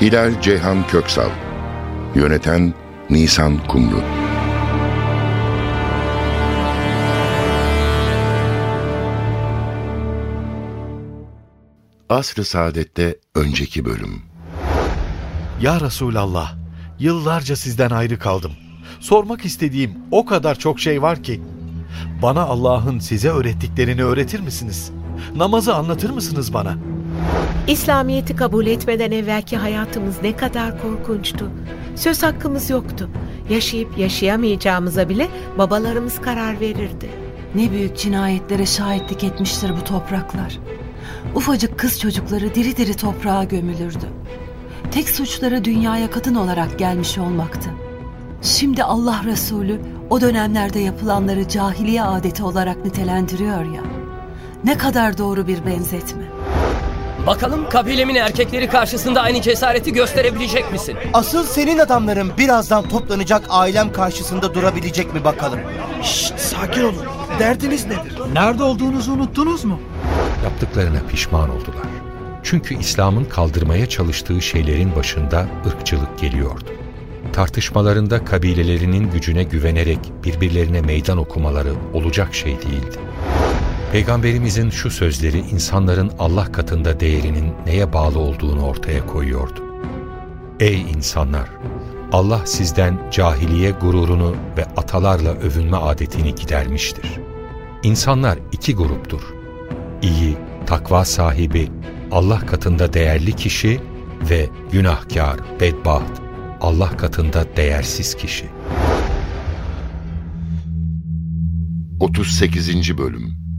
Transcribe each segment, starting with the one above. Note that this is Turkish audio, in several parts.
Hilal Ceyhan Köksal Yöneten Nisan Kumru Asr-ı Saadet'te önceki bölüm Ya Resulallah, yıllarca sizden ayrı kaldım. Sormak istediğim o kadar çok şey var ki. Bana Allah'ın size öğrettiklerini öğretir misiniz? Namazı anlatır mısınız bana?'' İslamiyet'i kabul etmeden evvelki hayatımız ne kadar korkunçtu. Söz hakkımız yoktu. Yaşayıp yaşayamayacağımıza bile babalarımız karar verirdi. Ne büyük cinayetlere şahitlik etmiştir bu topraklar. Ufacık kız çocukları diri diri toprağa gömülürdü. Tek suçları dünyaya kadın olarak gelmiş olmaktı. Şimdi Allah Resulü o dönemlerde yapılanları cahiliye adeti olarak nitelendiriyor ya. Ne kadar doğru bir benzetme. Bakalım kabilemin erkekleri karşısında aynı cesareti gösterebilecek misin? Asıl senin adamların birazdan toplanacak ailem karşısında durabilecek mi bakalım? Şşt sakin olun. Derdiniz nedir? Nerede olduğunuzu unuttunuz mu? Yaptıklarına pişman oldular. Çünkü İslam'ın kaldırmaya çalıştığı şeylerin başında ırkçılık geliyordu. Tartışmalarında kabilelerinin gücüne güvenerek birbirlerine meydan okumaları olacak şey değildi. Peygamberimizin şu sözleri insanların Allah katında değerinin neye bağlı olduğunu ortaya koyuyordu. Ey insanlar! Allah sizden cahiliye gururunu ve atalarla övünme adetini gidermiştir. İnsanlar iki gruptur. İyi, takva sahibi, Allah katında değerli kişi ve günahkar, bedbaht, Allah katında değersiz kişi. 38. Bölüm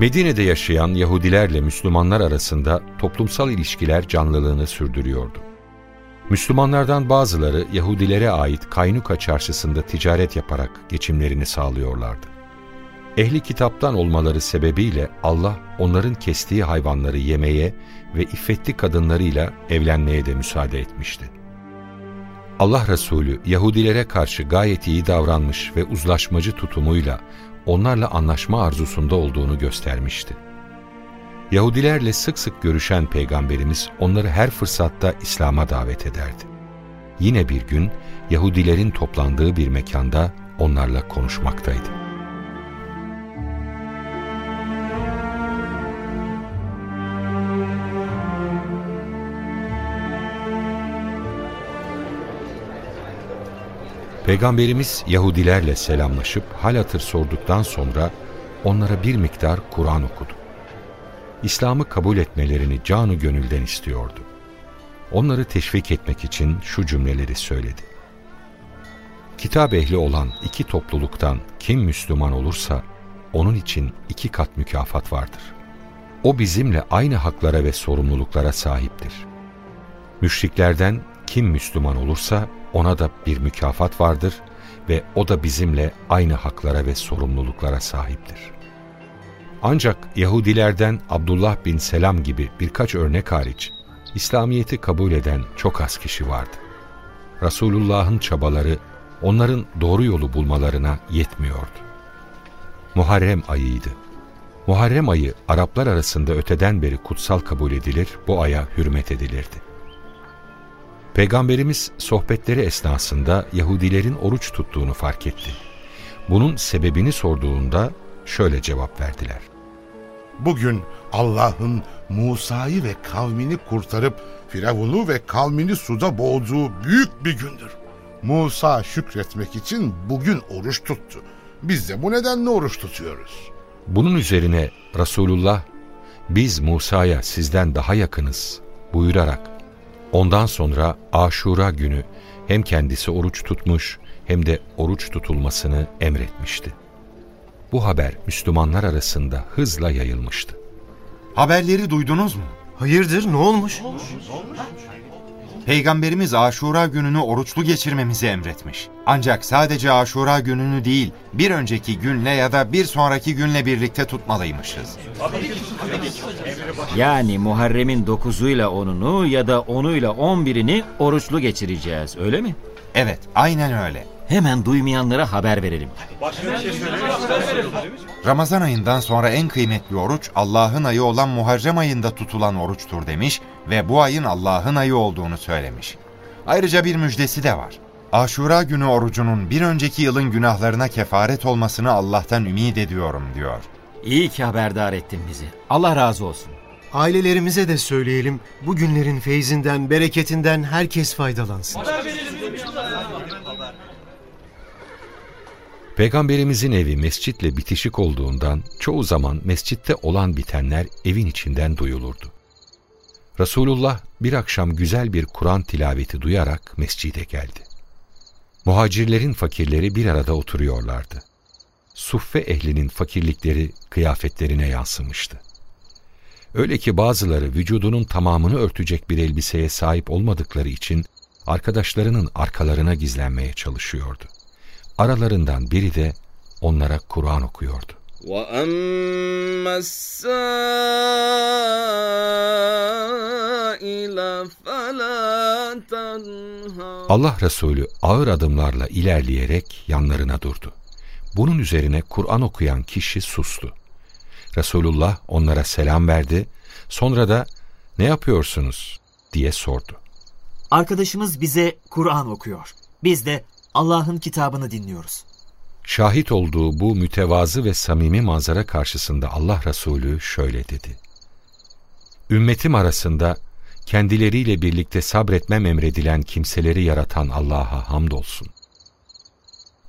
Medine'de yaşayan Yahudilerle Müslümanlar arasında toplumsal ilişkiler canlılığını sürdürüyordu. Müslümanlardan bazıları Yahudilere ait Kaynuka çarşısında ticaret yaparak geçimlerini sağlıyorlardı. Ehli kitaptan olmaları sebebiyle Allah onların kestiği hayvanları yemeye ve iffetli kadınlarıyla evlenmeye de müsaade etmişti. Allah Resulü Yahudilere karşı gayet iyi davranmış ve uzlaşmacı tutumuyla onlarla anlaşma arzusunda olduğunu göstermişti. Yahudilerle sık sık görüşen Peygamberimiz onları her fırsatta İslam'a davet ederdi. Yine bir gün Yahudilerin toplandığı bir mekanda onlarla konuşmaktaydı. Peygamberimiz Yahudilerle selamlaşıp hal hatır sorduktan sonra onlara bir miktar Kur'an okudu. İslam'ı kabul etmelerini canı gönülden istiyordu. Onları teşvik etmek için şu cümleleri söyledi. Kitap ehli olan iki topluluktan kim Müslüman olursa onun için iki kat mükafat vardır. O bizimle aynı haklara ve sorumluluklara sahiptir. Müşriklerden kim Müslüman olursa ona da bir mükafat vardır ve o da bizimle aynı haklara ve sorumluluklara sahiptir. Ancak Yahudilerden Abdullah bin Selam gibi birkaç örnek hariç İslamiyet'i kabul eden çok az kişi vardı. Resulullah'ın çabaları onların doğru yolu bulmalarına yetmiyordu. Muharrem ayıydı. Muharrem ayı Araplar arasında öteden beri kutsal kabul edilir, bu aya hürmet edilirdi. Peygamberimiz sohbetleri esnasında Yahudilerin oruç tuttuğunu fark etti. Bunun sebebini sorduğunda şöyle cevap verdiler. Bugün Allah'ın Musa'yı ve kavmini kurtarıp Firavun'u ve kavmini suda boğduğu büyük bir gündür. Musa şükretmek için bugün oruç tuttu. Biz de bu nedenle oruç tutuyoruz. Bunun üzerine Resulullah, biz Musa'ya sizden daha yakınız buyurarak Ondan sonra Aşura günü hem kendisi oruç tutmuş hem de oruç tutulmasını emretmişti. Bu haber Müslümanlar arasında hızla yayılmıştı. Haberleri duydunuz mu? Hayırdır ne olmuş? Peygamberimiz Aşura gününü oruçlu geçirmemizi emretmiş. Ancak sadece Aşura gününü değil, bir önceki günle ya da bir sonraki günle birlikte tutmalıymışız. Yani Muharrem'in 9'uyla 10'unu ya da 10'uyla 11'ini oruçlu geçireceğiz öyle mi? Evet, aynen öyle. Hemen duymayanlara haber verelim. Ramazan ayından sonra en kıymetli oruç Allah'ın ayı olan Muharrem ayında tutulan oruçtur demiş ve bu ayın Allah'ın ayı olduğunu söylemiş. Ayrıca bir müjdesi de var. Aşura günü orucunun bir önceki yılın günahlarına kefaret olmasını Allah'tan ümit ediyorum diyor. İyi ki haberdar ettin bizi. Allah razı olsun. Ailelerimize de söyleyelim. Bu günlerin feyzinden, bereketinden herkes faydalansın. Peygamberimizin evi mescitle bitişik olduğundan çoğu zaman mescitte olan bitenler evin içinden duyulurdu. Resulullah bir akşam güzel bir Kur'an tilaveti duyarak mescide geldi. Muhacirlerin fakirleri bir arada oturuyorlardı. Suffe ehlinin fakirlikleri kıyafetlerine yansımıştı. Öyle ki bazıları vücudunun tamamını örtecek bir elbiseye sahip olmadıkları için arkadaşlarının arkalarına gizlenmeye çalışıyordu. Aralarından biri de onlara Kur'an okuyordu. Allah Resulü ağır adımlarla ilerleyerek yanlarına durdu. Bunun üzerine Kur'an okuyan kişi sustu. Resulullah onlara selam verdi, sonra da ne yapıyorsunuz diye sordu. Arkadaşımız bize Kur'an okuyor. Biz de Allah'ın kitabını dinliyoruz. Şahit olduğu bu mütevazı ve samimi manzara karşısında Allah Resulü şöyle dedi. Ümmetim arasında kendileriyle birlikte sabretmem emredilen kimseleri yaratan Allah'a hamdolsun.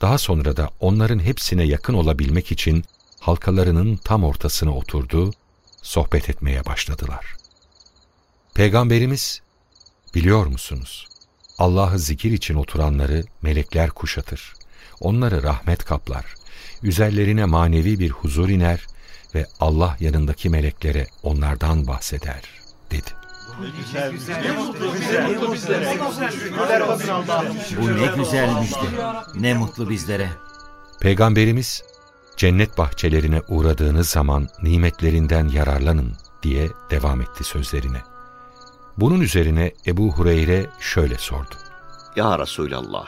Daha sonra da onların hepsine yakın olabilmek için halkalarının tam ortasına oturdu, sohbet etmeye başladılar. Peygamberimiz, biliyor musunuz? Allah'ı zikir için oturanları melekler kuşatır. Onları rahmet kaplar. Üzerlerine manevi bir huzur iner ve Allah yanındaki meleklere onlardan bahseder, dedi. Bu ne güzelmişti. Ne mutlu bizlere. Peygamberimiz, cennet bahçelerine uğradığınız zaman nimetlerinden yararlanın diye devam etti sözlerine. Bunun üzerine Ebu Hureyre şöyle sordu. Ya Resulallah,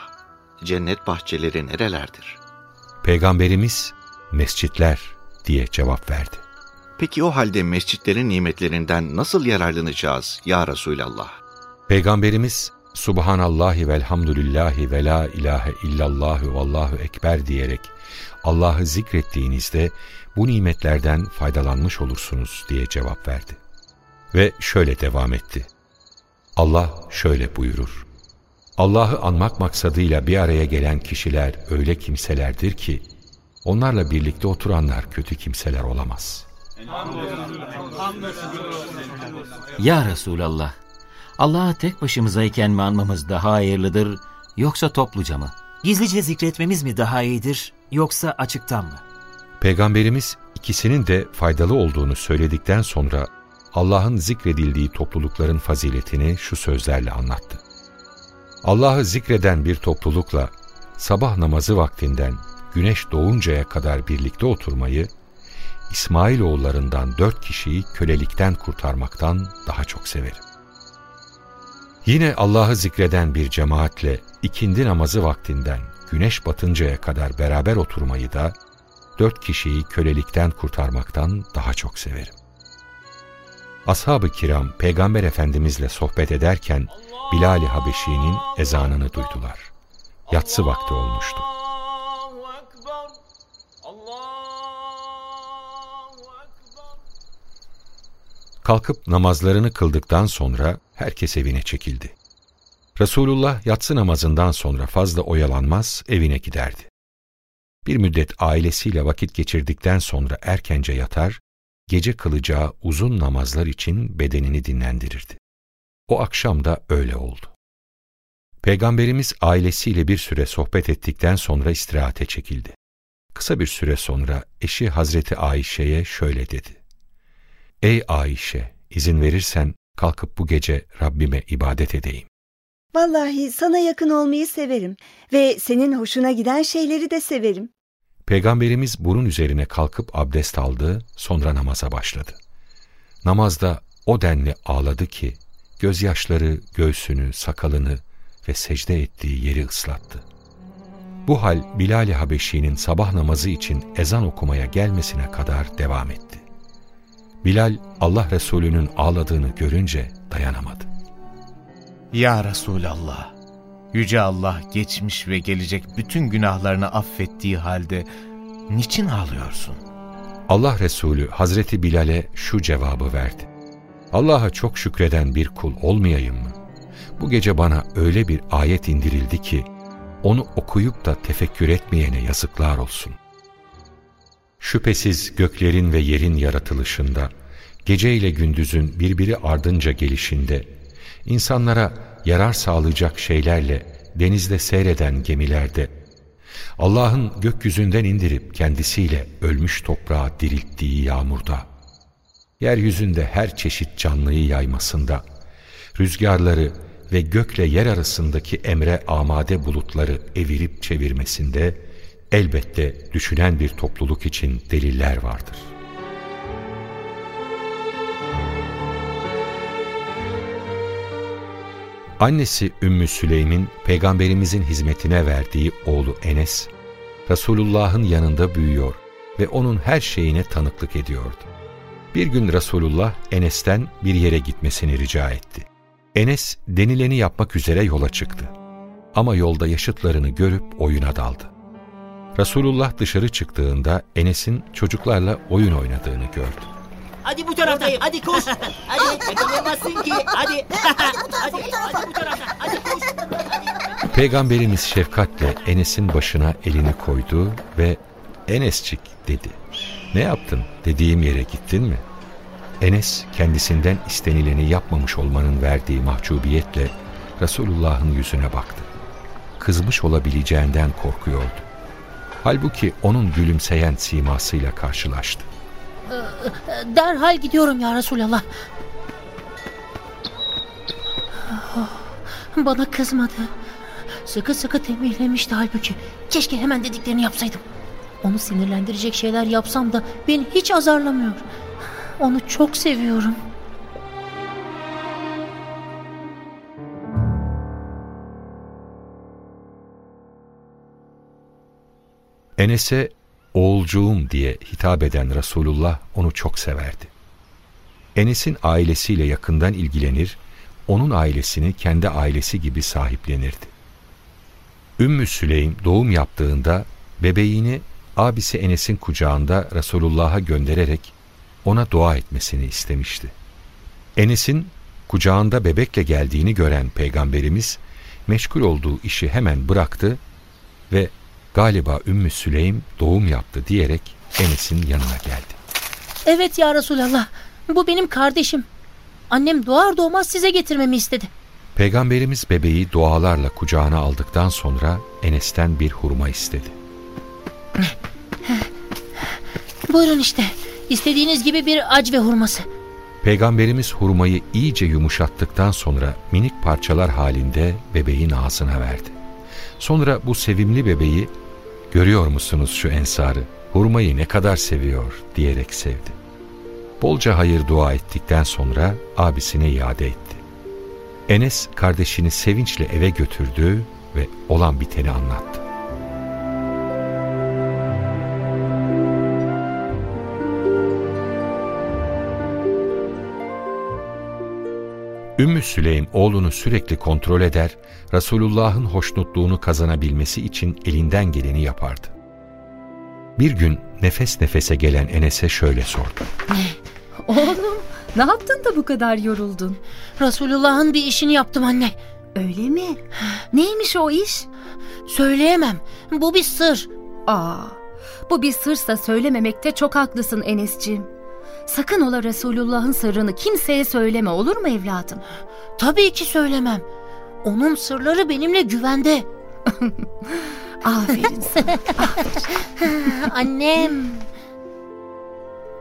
cennet bahçeleri nerelerdir? Peygamberimiz, mescitler diye cevap verdi. Peki o halde mescitlerin nimetlerinden nasıl yararlanacağız ya Resulallah? Peygamberimiz, Subhanallahi velhamdülillahi ve la ilahe illallahu vallahu ekber diyerek Allah'ı zikrettiğinizde bu nimetlerden faydalanmış olursunuz diye cevap verdi. Ve şöyle devam etti. Allah şöyle buyurur. Allah'ı anmak maksadıyla bir araya gelen kişiler öyle kimselerdir ki, onlarla birlikte oturanlar kötü kimseler olamaz. Ya Resulallah, Allah'ı tek başımızayken mi anmamız daha hayırlıdır, yoksa topluca mı? Gizlice zikretmemiz mi daha iyidir, yoksa açıktan mı? Peygamberimiz ikisinin de faydalı olduğunu söyledikten sonra Allah'ın zikredildiği toplulukların faziletini şu sözlerle anlattı. Allah'ı zikreden bir toplulukla sabah namazı vaktinden güneş doğuncaya kadar birlikte oturmayı, İsmailoğullarından dört kişiyi kölelikten kurtarmaktan daha çok severim. Yine Allah'ı zikreden bir cemaatle ikindi namazı vaktinden güneş batıncaya kadar beraber oturmayı da dört kişiyi kölelikten kurtarmaktan daha çok severim. Ashab-ı kiram Peygamber Efendimizle sohbet ederken Bilal-i Habeşi'nin ezanını duydular. Yatsı vakti olmuştu. Kalkıp namazlarını kıldıktan sonra herkes evine çekildi. Resulullah yatsı namazından sonra fazla oyalanmaz evine giderdi. Bir müddet ailesiyle vakit geçirdikten sonra erkence yatar, gece kılacağı uzun namazlar için bedenini dinlendirirdi. O akşam da öyle oldu. Peygamberimiz ailesiyle bir süre sohbet ettikten sonra istirahate çekildi. Kısa bir süre sonra eşi Hazreti Ayşe'ye şöyle dedi. Ey Ayşe, izin verirsen kalkıp bu gece Rabbime ibadet edeyim. Vallahi sana yakın olmayı severim ve senin hoşuna giden şeyleri de severim. Peygamberimiz bunun üzerine kalkıp abdest aldı, sonra namaza başladı. Namazda o denli ağladı ki, gözyaşları göğsünü, sakalını ve secde ettiği yeri ıslattı. Bu hal Bilal-i Habeşi'nin sabah namazı için ezan okumaya gelmesine kadar devam etti. Bilal, Allah Resulü'nün ağladığını görünce dayanamadı. Ya Resulallah, Yüce Allah geçmiş ve gelecek bütün günahlarını affettiği halde niçin ağlıyorsun? Allah Resulü Hazreti Bilal'e şu cevabı verdi. Allah'a çok şükreden bir kul olmayayım mı? Bu gece bana öyle bir ayet indirildi ki, onu okuyup da tefekkür etmeyene yazıklar olsun. Şüphesiz göklerin ve yerin yaratılışında, gece ile gündüzün birbiri ardınca gelişinde, insanlara yarar sağlayacak şeylerle denizde seyreden gemilerde, Allah'ın gökyüzünden indirip kendisiyle ölmüş toprağı dirilttiği yağmurda, yeryüzünde her çeşit canlıyı yaymasında, rüzgarları ve gökle yer arasındaki emre amade bulutları evirip çevirmesinde, elbette düşünen bir topluluk için deliller vardır. Annesi Ümmü Süleym'in peygamberimizin hizmetine verdiği oğlu Enes, Resulullah'ın yanında büyüyor ve onun her şeyine tanıklık ediyordu. Bir gün Resulullah Enes'ten bir yere gitmesini rica etti. Enes denileni yapmak üzere yola çıktı. Ama yolda yaşıtlarını görüp oyuna daldı. Resulullah dışarı çıktığında Enes'in çocuklarla oyun oynadığını gördü. Hadi bu taraftan. Hadi koş. Hadi yakalayamazsın ki. Hadi. hadi. Hadi bu taraftan. Hadi koş. Peygamberimiz şefkatle Enes'in başına elini koydu ve Enesçik dedi. Ne yaptın? Dediğim yere gittin mi? Enes kendisinden istenileni yapmamış olmanın verdiği mahcubiyetle Resulullah'ın yüzüne baktı. Kızmış olabileceğinden korkuyordu. Halbuki onun gülümseyen simasıyla karşılaştı. Derhal gidiyorum ya Resulallah. Bana kızmadı. Sıkı sıkı tembihlemişti halbuki. Keşke hemen dediklerini yapsaydım. Onu sinirlendirecek şeyler yapsam da beni hiç azarlamıyor. Onu çok seviyorum. Enes'e oğulcuğum diye hitap eden Resulullah onu çok severdi. Enes'in ailesiyle yakından ilgilenir, onun ailesini kendi ailesi gibi sahiplenirdi. Ümmü Süleym doğum yaptığında bebeğini abisi Enes'in kucağında Resulullah'a göndererek ona dua etmesini istemişti. Enes'in kucağında bebekle geldiğini gören peygamberimiz meşgul olduğu işi hemen bıraktı ve galiba Ümmü Süleym doğum yaptı diyerek Enes'in yanına geldi. Evet ya Resulallah bu benim kardeşim. Annem doğar doğmaz size getirmemi istedi. Peygamberimiz bebeği dualarla kucağına aldıktan sonra Enes'ten bir hurma istedi. Buyurun işte istediğiniz gibi bir acve hurması. Peygamberimiz hurmayı iyice yumuşattıktan sonra minik parçalar halinde bebeğin ağzına verdi. Sonra bu sevimli bebeği görüyor musunuz şu ensarı hurmayı ne kadar seviyor diyerek sevdi. Bolca hayır dua ettikten sonra abisine iade etti. Enes kardeşini sevinçle eve götürdü ve olan biteni anlattı. Ümmü Süleym oğlunu sürekli kontrol eder, Resulullah'ın hoşnutluğunu kazanabilmesi için elinden geleni yapardı. Bir gün nefes nefese gelen Enes'e şöyle sordu. Oğlum ne yaptın da bu kadar yoruldun? Resulullah'ın bir işini yaptım anne. Öyle mi? Neymiş o iş? Söyleyemem. Bu bir sır. Aa, bu bir sırsa söylememekte çok haklısın Enes'ciğim. Sakın ola Resulullah'ın sırrını kimseye söyleme olur mu evladım? Tabii ki söylemem. Onun sırları benimle güvende. Aferin sana. Annem.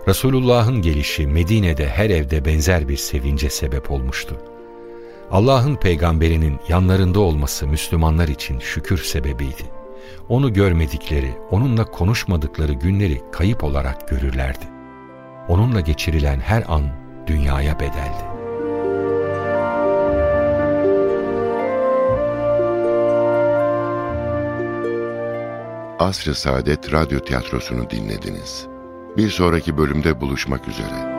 Resulullah'ın gelişi Medine'de her evde benzer bir sevince sebep olmuştu. Allah'ın peygamberinin yanlarında olması Müslümanlar için şükür sebebiydi. Onu görmedikleri, onunla konuşmadıkları günleri kayıp olarak görürlerdi. Onunla geçirilen her an dünyaya bedeldi. Asr-ı Saadet Radyo Tiyatrosu'nu dinlediniz. Bir sonraki bölümde buluşmak üzere.